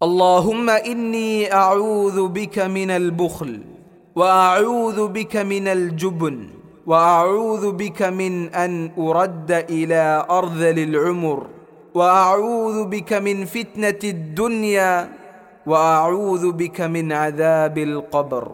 اللهم إني أعوذ بك من البخل وأعوذ بك من الجبن وأعوذ بك من أن أرد إلى أرذل العمر وأعوذ بك من فتنة الدنيا وأعوذ بك من عذاب القبر.